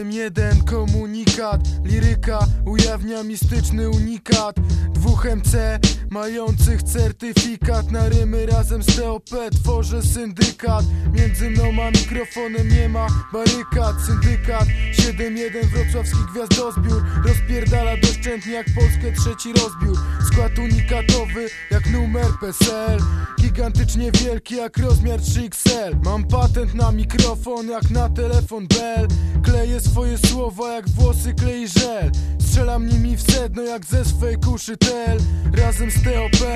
them syndyka ujawnia mistyczny unikat. Dwóch MC mających certyfikat. Na rymy razem z TOP tworzę syndykat. Między mną a mikrofonem nie ma barykad. Syndykat 7-1 wrocławski gwiazdozbiór. Rozpierdala doszczętnie jak Polskę trzeci rozbiór. Skład unikatowy jak numer PESEL Gigantycznie wielki jak rozmiar 3XL Mam patent na mikrofon jak na telefon Bell. Kleję swoje słowa jak włosy klei żel Strzelam nimi w sedno jak ze swej kuszy tel. Razem z TOP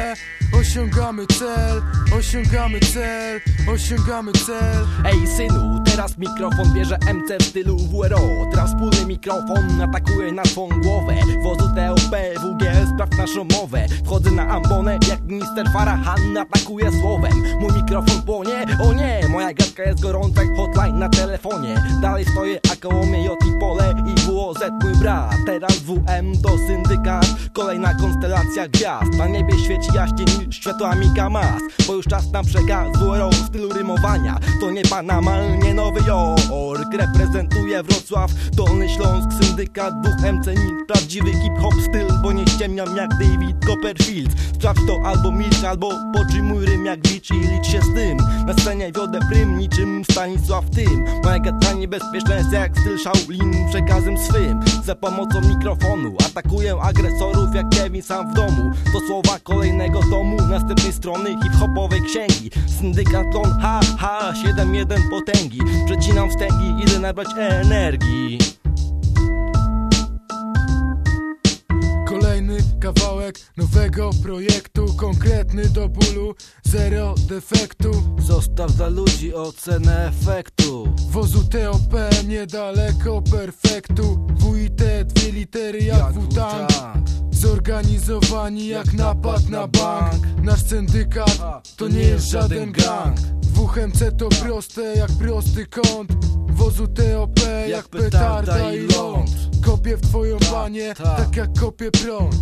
osiągamy cel Osiągamy cel, osiągamy cel. Ej synu, teraz mikrofon bierze MC w stylu WRO Teraz wspólny mikrofon atakuje na twą głowę. Wozu TOP, WGS, spraw naszą mowę. Wchodzę na ambonę jak minister Farahan atakuje słowem. Mój mikrofon płonie, o nie Moja gadka jest gorąca jak hotline na telefonie. Dalej stoję, a koło mnie J i pole i WOZ mój brat. Teraz WM to syndykat, kolejna konstelacja gwiazd. Na niebie świeci jaśniej niż światłami Kamas Bo już czas na przekaz WRO w stylu rymowania. To nie Panama, nie av jag orkar Reprezentuje Wrocław, Dolny Śląsk Syndykat dwóch MC nim prawdziwy hip-hop styl Bo nie ściemniam jak David Copperfield. Sprawdź to albo milk, albo poczuj mój rym jak bicz i licz się z tym. Na scenie wiodę prym niczym Stanisław Tym. Moja gadka niebezpieczna jest jak styl Shaolin Przekazem swym. Za pomocą mikrofonu Atakuję agresorów jak Kevin sam w domu. To słowa kolejnego tomu Następnej strony hip-hopowej księgi. Syndykatlon ha ha 7-1 potęgi. Przecinam wstęgi, idę nabrać energii. Kolejny kawałek nowego projektu Konkretny do bólu, zero defektu. Zostaw dla ludzi ocenę efektu. Wozu TOP niedaleko perfektu. WIT dwie litery jak WTANG Zorganizowani jak napad na bank. Nasz syndykat to nie jest żaden gang Dwóch MC to proste jak prosty kąt. Wozu TOP jak petarda i ląd. Kopię w twoją banię tak. jak kopie prąd